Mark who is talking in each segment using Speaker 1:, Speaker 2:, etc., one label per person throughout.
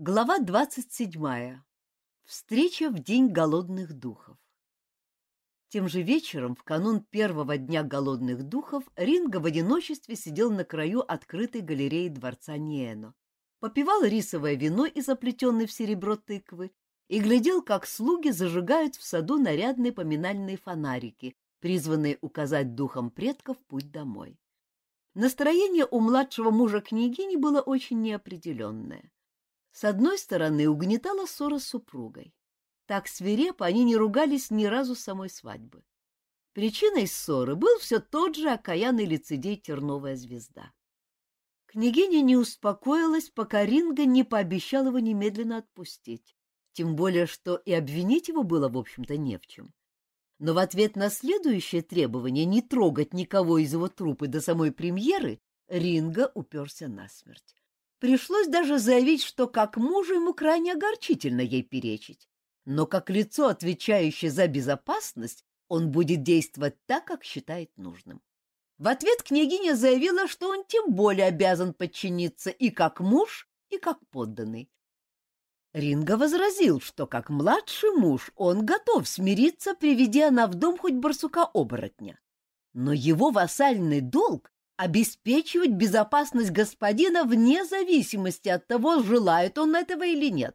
Speaker 1: Глава двадцать седьмая. Встреча в День голодных духов. Тем же вечером, в канун первого Дня голодных духов, Ринго в одиночестве сидел на краю открытой галереи дворца Ниэно, попивал рисовое вино из оплетенной в серебро тыквы и глядел, как слуги зажигают в саду нарядные поминальные фонарики, призванные указать духам предков путь домой. Настроение у младшего мужа княгини было очень неопределенное. С одной стороны, угнетала ссора с супругой. Так свирепо они не ругались ни разу самой свадьбы. Причиной ссоры был все тот же окаянный лицедей Терновая звезда. Княгиня не успокоилась, пока Ринга не пообещал его немедленно отпустить, тем более, что и обвинить его было, в общем-то, не в чем. Но в ответ на следующее требование не трогать никого из его трупы до самой премьеры Ринга уперся насмерть. Пришлось даже заявить, что как мужу ему крайне огорчительно ей перечить, но как лицо, отвечающее за безопасность, он будет действовать так, как считает нужным. В ответ княгиня заявила, что он тем более обязан подчиниться и как муж, и как подданный. Ринга возразил, что как младший муж он готов смириться, приведя она в дом хоть барсука-оборотня. Но его вассальный долг обеспечивать безопасность господина вне зависимости от того, желает он этого или нет.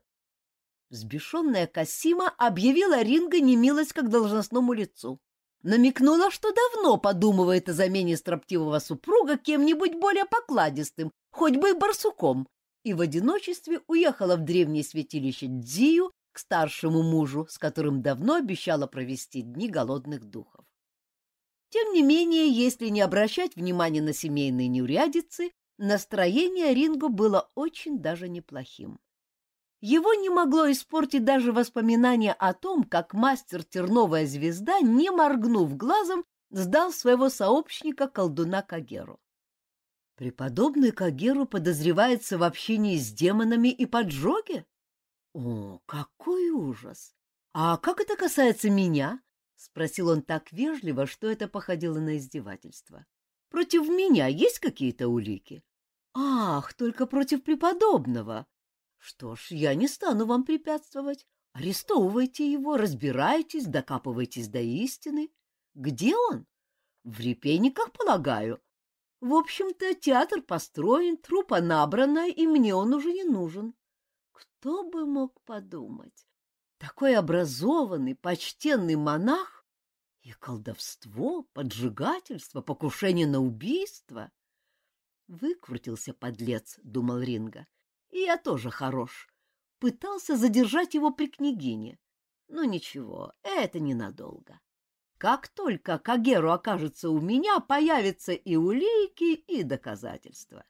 Speaker 1: Взбешенная Касима объявила Ринга немилость как должностному лицу. Намекнула, что давно подумывает о замене строптивого супруга кем-нибудь более покладистым, хоть бы и барсуком, и в одиночестве уехала в древнее святилище Дзию к старшему мужу, с которым давно обещала провести дни голодных духов. Тем не менее, если не обращать внимания на семейные неурядицы, настроение Ринго было очень даже неплохим. Его не могло испортить даже воспоминание о том, как мастер Терновая звезда, не моргнув глазом, сдал своего сообщника колдуна Кагеру. Преподобный Кагеру подозревается в общении с демонами и поджоге? О, какой ужас! А как это касается меня? — спросил он так вежливо, что это походило на издевательство. — Против меня есть какие-то улики? — Ах, только против преподобного. Что ж, я не стану вам препятствовать. Арестовывайте его, разбирайтесь, докапывайтесь до истины. Где он? В репейниках, полагаю. В общем-то, театр построен, трупа набрана, и мне он уже не нужен. Кто бы мог подумать? Такой образованный, почтенный монах и колдовство, поджигательство, покушение на убийство. Выкрутился подлец, думал Ринга. И я тоже хорош. Пытался задержать его при княгине. Но ничего, это ненадолго. Как только Кагеру окажется у меня, появятся и улики, и доказательства.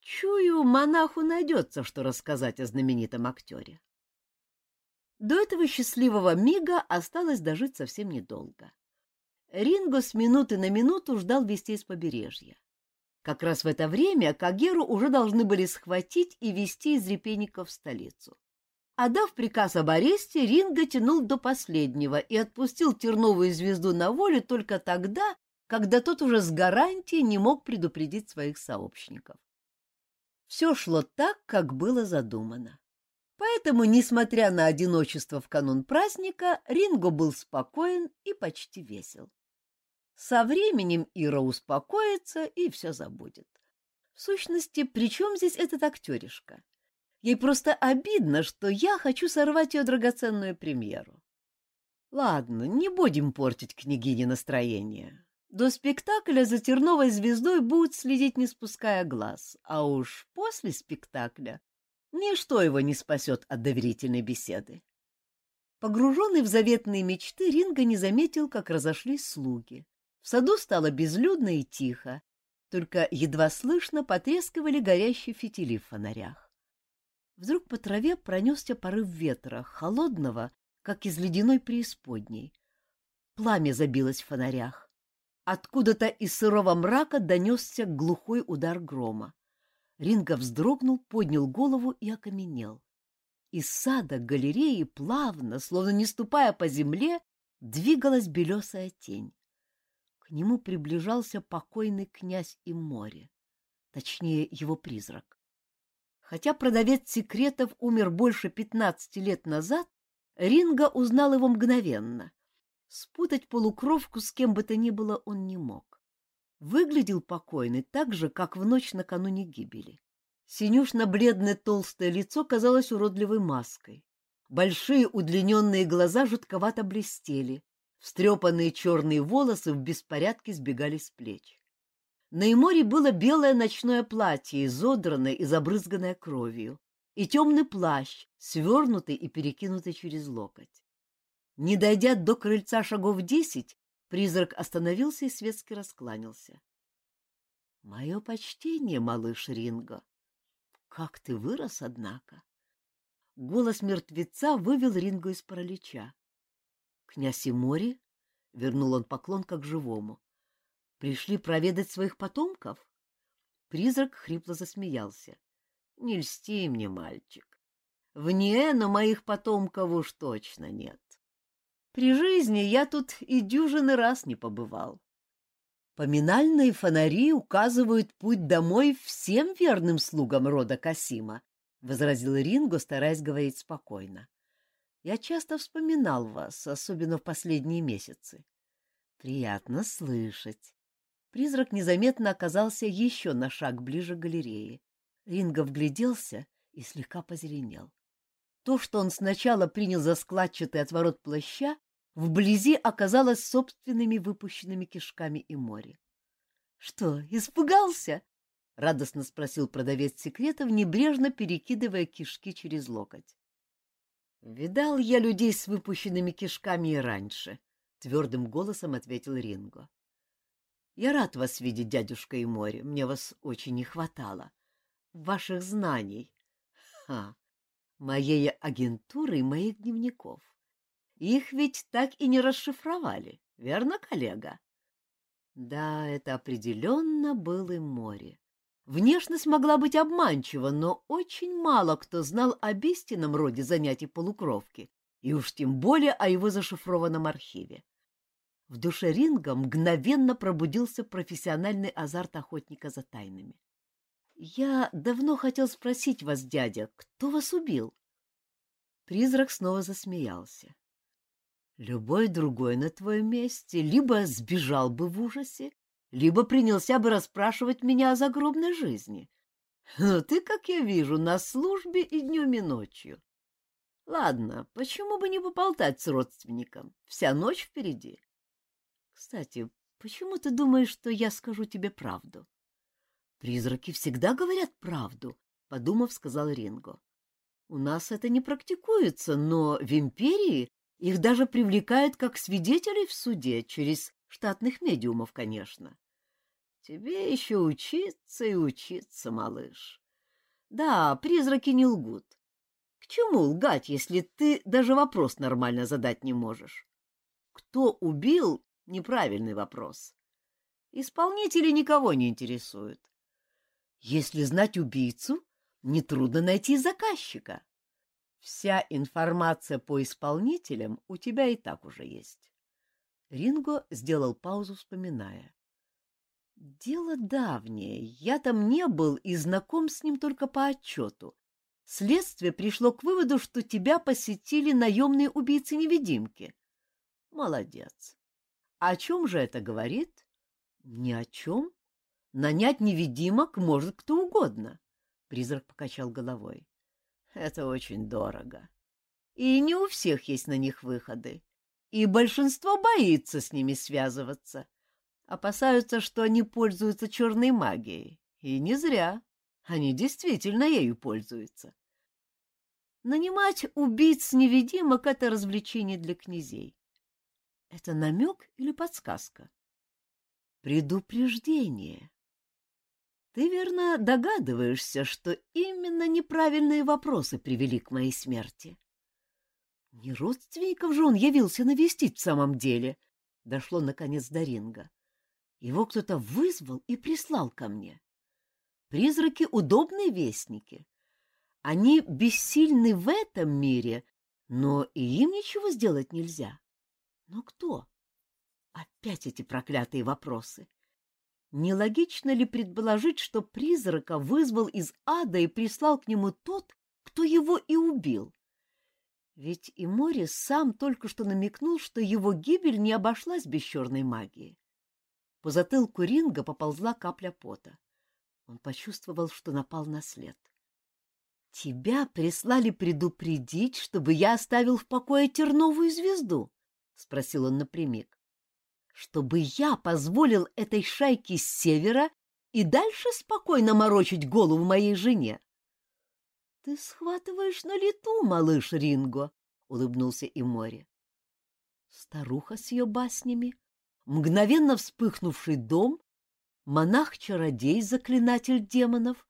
Speaker 1: Чую, монаху найдется, что рассказать о знаменитом актере. До этого счастливого мига осталось дожить совсем недолго. Ринго с минуты на минуту ждал вестей с побережья. Как раз в это время Кагеру уже должны были схватить и везти из репейников в столицу. Отдав приказ об аресте, Ринго тянул до последнего и отпустил терновую звезду на волю только тогда, когда тот уже с гарантией не мог предупредить своих сообщников. Все шло так, как было задумано. Поэтому, несмотря на одиночество в канун праздника, Ринго был спокоен и почти весел. Со временем Ира успокоится и все забудет. В сущности, при чем здесь этот актеришка? Ей просто обидно, что я хочу сорвать ее драгоценную премьеру. Ладно, не будем портить княгине настроение. До спектакля за терновой звездой будут следить, не спуская глаз, а уж после спектакля Ничто его не спасет от доверительной беседы. Погруженный в заветные мечты, Ринга не заметил, как разошлись слуги. В саду стало безлюдно и тихо, только едва слышно потрескивали горящие фитили в фонарях. Вдруг по траве пронесся порыв ветра, холодного, как из ледяной преисподней. Пламя забилось в фонарях. Откуда-то из сырого мрака донесся глухой удар грома. Ринго вздрогнул, поднял голову и окаменел. Из сада к галереи плавно, словно не ступая по земле, двигалась белесая тень. К нему приближался покойный князь и море, точнее, его призрак. Хотя продавец секретов умер больше пятнадцати лет назад, Ринга узнал его мгновенно. Спутать полукровку с кем бы то ни было он не мог. Выглядел покойный так же, как в ночь накануне гибели. Синюшно-бледное толстое лицо казалось уродливой маской. Большие удлиненные глаза жутковато блестели, встрепанные черные волосы в беспорядке сбегали с плеч. На Иморе было белое ночное платье, изодранное и забрызганное кровью, и темный плащ, свернутый и перекинутый через локоть. Не дойдя до крыльца шагов десять, призрак остановился и светски раскланялся. — Мое почтение, малыш Ринго. Как ты вырос, однако! Голос мертвеца вывел Ринго из паралича. — Князь Имори, — вернул он поклон как живому, Пришли проведать своих потомков? Призрак хрипло засмеялся. — Не льсти мне, мальчик. Вне, но моих потомков уж точно нет. При жизни я тут и дюжины раз не побывал. Поминальные фонари указывают путь домой всем верным слугам рода Касима, — возразил Ринго, стараясь говорить спокойно. Я часто вспоминал вас, особенно в последние месяцы. Приятно слышать. Призрак незаметно оказался еще на шаг ближе к галерее. Ринго вгляделся и слегка позеленел. То, что он сначала принял за складчатый отворот плаща, вблизи оказалось собственными выпущенными кишками и море. — Что, испугался? — радостно спросил продавец секретов, небрежно перекидывая кишки через локоть. — Видал я людей с выпущенными кишками и раньше, — твердым голосом ответил Ринго. Я рад вас видеть, дядюшка и море. Мне вас очень не хватало. Ваших знаний. Ха! Моей агентуры и моих дневников. Их ведь так и не расшифровали, верно, коллега? Да, это определенно было море. Внешность могла быть обманчива, но очень мало кто знал об истинном роде занятий полукровки, и уж тем более о его зашифрованном архиве. В душе Ринга мгновенно пробудился профессиональный азарт охотника за тайнами. — Я давно хотел спросить вас, дядя, кто вас убил? Призрак снова засмеялся. — Любой другой на твоем месте либо сбежал бы в ужасе, либо принялся бы расспрашивать меня о загробной жизни. Но ты, как я вижу, на службе и днем, и ночью. Ладно, почему бы не поболтать с родственником? Вся ночь впереди. Кстати, почему ты думаешь, что я скажу тебе правду? Призраки всегда говорят правду, подумав, сказал Ринго. У нас это не практикуется, но в империи их даже привлекают как свидетелей в суде, через штатных медиумов, конечно. Тебе еще учиться и учиться, малыш. Да, призраки не лгут. К чему лгать, если ты даже вопрос нормально задать не можешь? Кто убил Неправильный вопрос. Исполнители никого не интересуют. Если знать убийцу, нетрудно найти заказчика. Вся информация по исполнителям у тебя и так уже есть. Ринго сделал паузу, вспоминая. Дело давнее. Я там не был и знаком с ним только по отчету. Следствие пришло к выводу, что тебя посетили наемные убийцы-невидимки. Молодец. О чем же это говорит? Ни о чем. Нанять невидимок может кто угодно. Призрак покачал головой. Это очень дорого. И не у всех есть на них выходы. И большинство боится с ними связываться. Опасаются, что они пользуются черной магией. И не зря. Они действительно ею пользуются. Нанимать убийц-невидимок — это развлечение для князей. Это намек или подсказка? Предупреждение. Ты верно догадываешься, что именно неправильные вопросы привели к моей смерти. Не родственников же он явился навестить в самом деле, дошло наконец до ринга. Его кто-то вызвал и прислал ко мне. Призраки — удобные вестники. Они бессильны в этом мире, но и им ничего сделать нельзя. Но кто? Опять эти проклятые вопросы. Нелогично ли предположить, что призрака вызвал из ада и прислал к нему тот, кто его и убил? Ведь и Морис сам только что намекнул, что его гибель не обошлась без черной магии. По затылку Ринга поползла капля пота. Он почувствовал, что напал на след. — Тебя прислали предупредить, чтобы я оставил в покое терновую звезду? — спросил он напрямик чтобы я позволил этой шайке с севера и дальше спокойно морочить голову моей жене. — Ты схватываешь на лету, малыш Ринго, — улыбнулся и море. Старуха с ее баснями, мгновенно вспыхнувший дом, монах-чародей, заклинатель демонов.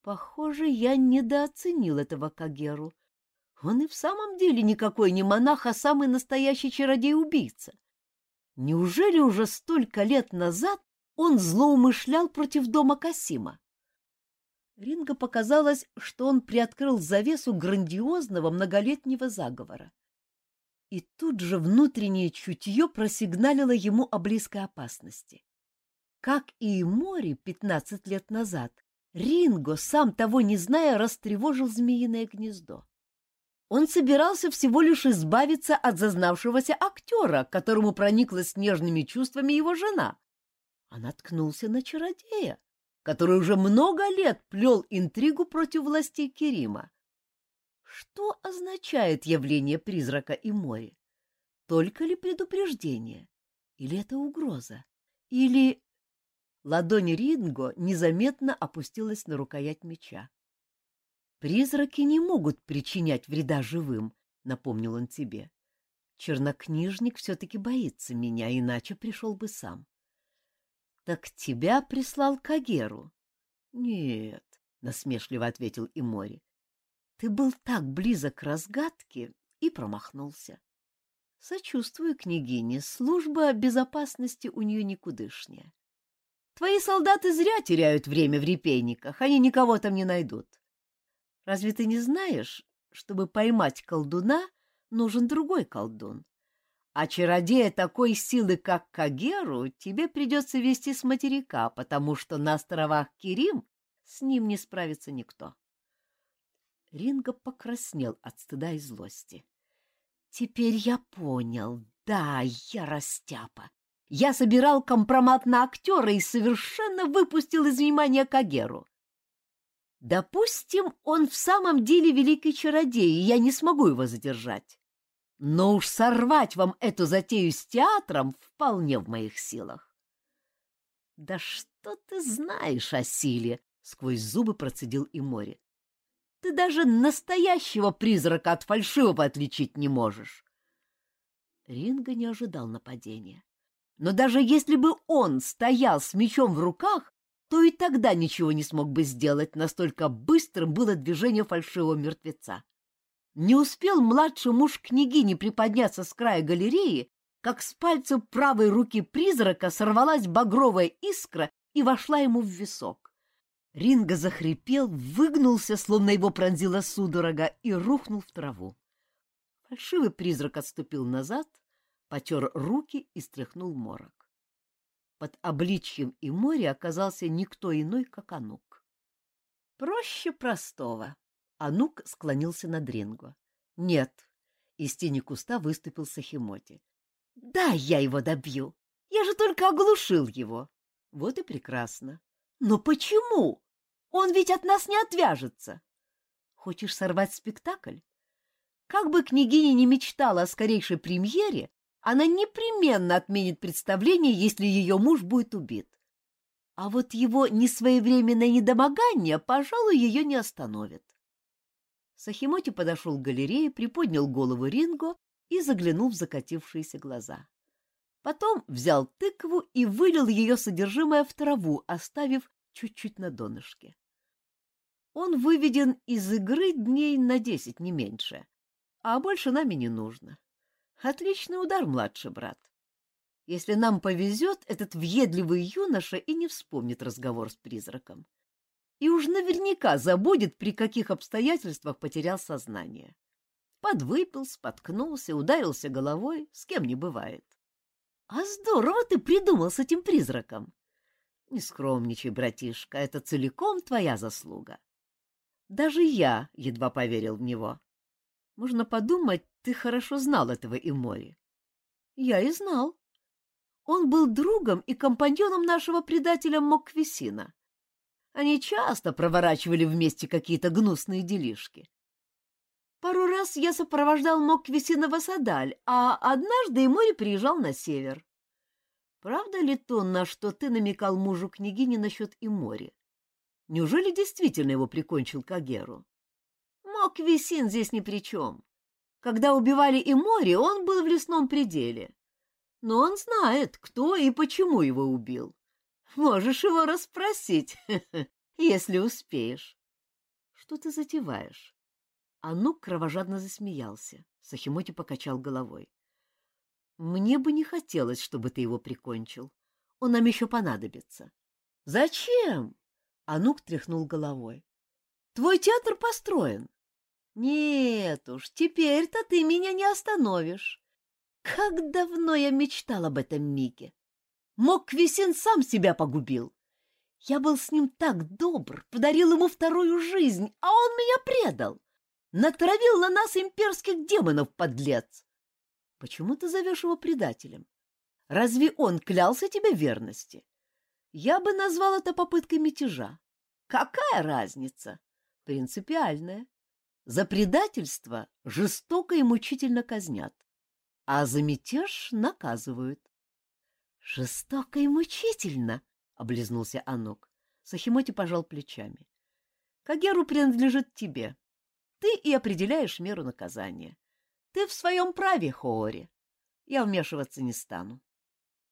Speaker 1: Похоже, я недооценил этого Кагеру. Он и в самом деле никакой не монах, а самый настоящий чародей-убийца. Неужели уже столько лет назад он злоумышлял против дома Касима? Ринго показалось, что он приоткрыл завесу грандиозного многолетнего заговора. И тут же внутреннее чутье просигналило ему о близкой опасности. Как и море пятнадцать лет назад, Ринго, сам того не зная, растревожил змеиное гнездо. Он собирался всего лишь избавиться от зазнавшегося актера, которому прониклась нежными чувствами его жена. А наткнулся на чародея, который уже много лет плел интригу против властей Керима. Что означает явление призрака и море? Только ли предупреждение? Или это угроза? Или... Ладонь Ринго незаметно опустилась на рукоять меча. Призраки не могут причинять вреда живым, напомнил он тебе. Чернокнижник все-таки боится меня, иначе пришел бы сам. Так тебя прислал Кагеру? Нет, насмешливо ответил Имори. Ты был так близок к разгадке и промахнулся. Сочувствую княгине, служба безопасности у нее никудышняя. Твои солдаты зря теряют время в репейниках, они никого там не найдут. Разве ты не знаешь, чтобы поймать колдуна, нужен другой колдун? А чародея такой силы, как Кагеру, тебе придется вести с материка, потому что на островах Кирим с ним не справится никто. Ринго покраснел от стыда и злости. Теперь я понял. Да, я растяпа. Я собирал компромат на актера и совершенно выпустил из внимания Кагеру. Допустим, он в самом деле великий чародей, и я не смогу его задержать. Но уж сорвать вам эту затею с театром вполне в моих силах. — Да что ты знаешь о силе? — сквозь зубы процедил и море. — Ты даже настоящего призрака от фальшивого отличить не можешь. Ринго не ожидал нападения. Но даже если бы он стоял с мечом в руках, то и тогда ничего не смог бы сделать, настолько быстрым было движение фальшивого мертвеца. Не успел младший муж княгини приподняться с края галереи, как с пальца правой руки призрака сорвалась багровая искра и вошла ему в висок. Ринго захрипел, выгнулся, словно его пронзила судорога, и рухнул в траву. Фальшивый призрак отступил назад, потер руки и стряхнул морок. Под обличьем и море оказался никто иной, как Анук. Проще простого. Анук склонился над Ринго. Нет. Из тени куста выступил Сахимоти. Да, я его добью. Я же только оглушил его. Вот и прекрасно. Но почему? Он ведь от нас не отвяжется. Хочешь сорвать спектакль? Как бы княгиня не мечтала о скорейшей премьере, она непременно отменит представление, если ее муж будет убит. А вот его несвоевременное недомогание, пожалуй, ее не остановит. Сахимоти подошел к галерее, приподнял голову Ринго и заглянул в закатившиеся глаза. Потом взял тыкву и вылил ее содержимое в траву, оставив чуть-чуть на донышке. Он выведен из игры дней на десять, не меньше, а больше нами не нужно. Отличный удар, младший брат. Если нам повезет, этот въедливый юноша и не вспомнит разговор с призраком. И уж наверняка забудет, при каких обстоятельствах потерял сознание. Подвыпил, споткнулся, ударился головой, с кем не бывает. А здорово ты придумал с этим призраком. Не скромничай, братишка, это целиком твоя заслуга. Даже я едва поверил в него. Можно подумать, ты хорошо знал этого Имори. Я и знал. Он был другом и компаньоном нашего предателя Моквисина. Они часто проворачивали вместе какие-то гнусные делишки. Пару раз я сопровождал Моквисина в Асадаль, а однажды Имори приезжал на север. Правда ли то, на что ты намекал мужу княгини насчет Имори? Неужели действительно его прикончил Кагеру? Моквисин здесь ни при чем. Когда убивали Имори, он был в лесном пределе. Но он знает, кто и почему его убил. Можешь его расспросить, если успеешь. Что ты затеваешь? Анук кровожадно засмеялся. Сахимоти покачал головой. Мне бы не хотелось, чтобы ты его прикончил. Он нам еще понадобится. Зачем? Анук тряхнул головой. Твой театр построен. Нет уж, теперь-то ты меня не остановишь. Как давно я мечтал об этом Мике. Моквисин сам себя погубил. Я был с ним так добр, подарил ему вторую жизнь, а он меня предал. Натравил на нас имперских демонов, подлец. Почему ты зовешь его предателем? Разве он клялся тебе верности? Я бы назвал это попыткой мятежа. Какая разница? Принципиальная. За предательство жестоко и мучительно казнят а за мятеж наказывают. — Жестоко и мучительно, — облизнулся Анук. Сахимоти пожал плечами. — Кагеру принадлежит тебе. Ты и определяешь меру наказания. Ты в своем праве, Хоори. Я вмешиваться не стану.